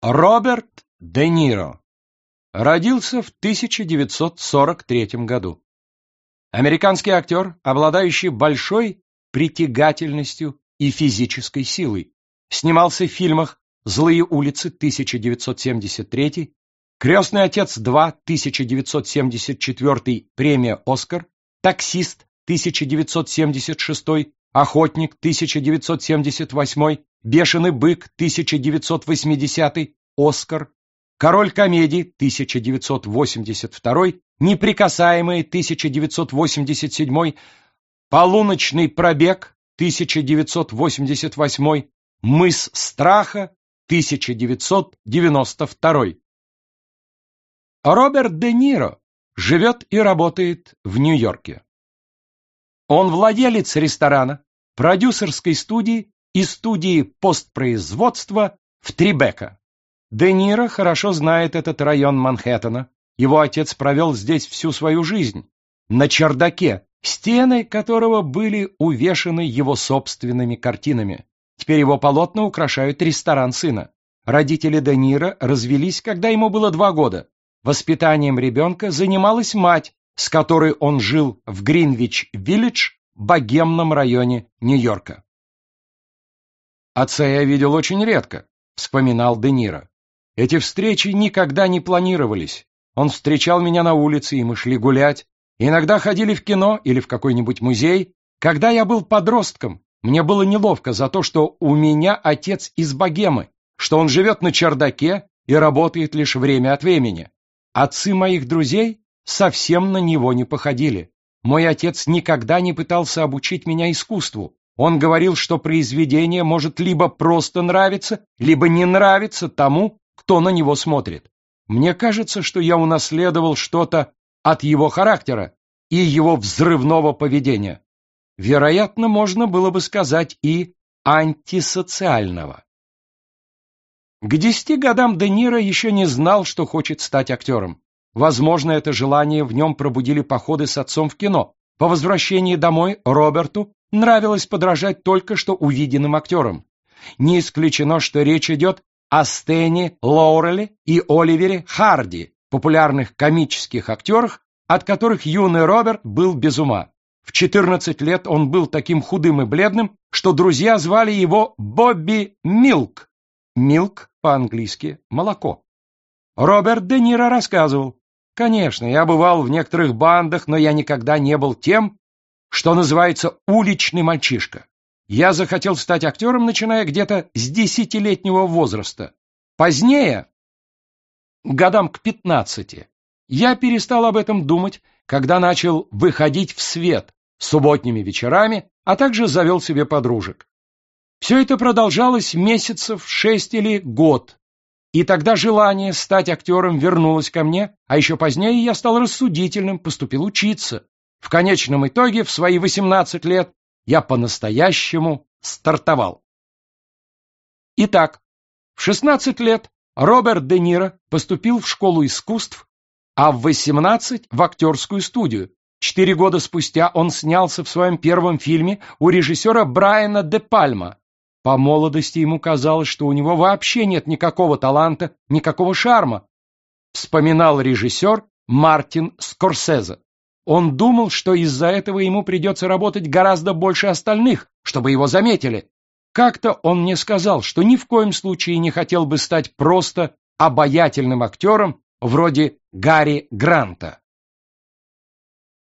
Роберт Де Ниро родился в 1943 году. Американский актер, обладающий большой притягательностью и физической силой, снимался в фильмах «Злые улицы» 1973, «Крестный отец 2» 1974, премия «Оскар», «Таксист» 1976, «Охотник» 1978, «Бешеный бык» 1980, «Оскар», «Король комедий» 1982, «Неприкасаемые» 1987, «Полуночный пробег» 1988, «Мыс страха» 1992. Роберт Де Ниро живет и работает в Нью-Йорке. Он владелец ресторана, продюсерской студии и студии постпроизводства в Трибека. Де Ниро хорошо знает этот район Манхэттена. Его отец провел здесь всю свою жизнь. На чердаке, стены которого были увешаны его собственными картинами. Теперь его полотна украшают ресторан сына. Родители Де Ниро развелись, когда ему было два года. Воспитанием ребенка занималась мать, с которой он жил в Гринвич-Виллидж, богемном районе Нью-Йорка. «Отца я видел очень редко», — вспоминал Де Ниро. «Эти встречи никогда не планировались. Он встречал меня на улице, и мы шли гулять. Иногда ходили в кино или в какой-нибудь музей. Когда я был подростком, мне было неловко за то, что у меня отец из богемы, что он живет на чердаке и работает лишь время от времени. Отцы моих друзей совсем на него не походили. Мой отец никогда не пытался обучить меня искусству. Он говорил, что произведение может либо просто нравиться, либо не нравиться тому, кто на него смотрит. Мне кажется, что я унаследовал что-то от его характера и его взрывного поведения. Вероятно, можно было бы сказать и антисоциального. К десяти годам Де Ниро еще не знал, что хочет стать актером. Возможно, это желание в нем пробудили походы с отцом в кино. По возвращении домой Роберту нравилось подражать только что увиденным актерам. Не исключено, что речь идет о Стэне Лоуреле и Оливере Харди, популярных комических актерах, от которых юный Роберт был без ума. В 14 лет он был таким худым и бледным, что друзья звали его Бобби Милк. Милк по-английски «молоко». Роберт Де Ниро рассказывал, Конечно, я бывал в некоторых бандах, но я никогда не был тем, что называется уличный мальчишка. Я захотел стать актером, начиная где-то с десятилетнего возраста. Позднее, годам к пятнадцати, я перестал об этом думать, когда начал выходить в свет субботними вечерами, а также завел себе подружек. Все это продолжалось месяцев шесть или год, и тогда желание стать актером вернулось ко мне, а еще позднее я стал рассудительным, поступил учиться. В конечном итоге, в свои 18 лет, я по-настоящему стартовал. Итак, в 16 лет Роберт Де Ниро поступил в школу искусств, а в 18 в актерскую студию. Четыре года спустя он снялся в своем первом фильме у режиссера Брайана Де Пальма по молодости ему казалось, что у него вообще нет никакого таланта, никакого шарма, вспоминал режиссер Мартин Скорсезе. Он думал, что из-за этого ему придется работать гораздо больше остальных, чтобы его заметили. Как-то он мне сказал, что ни в коем случае не хотел бы стать просто обаятельным актером вроде Гарри Гранта.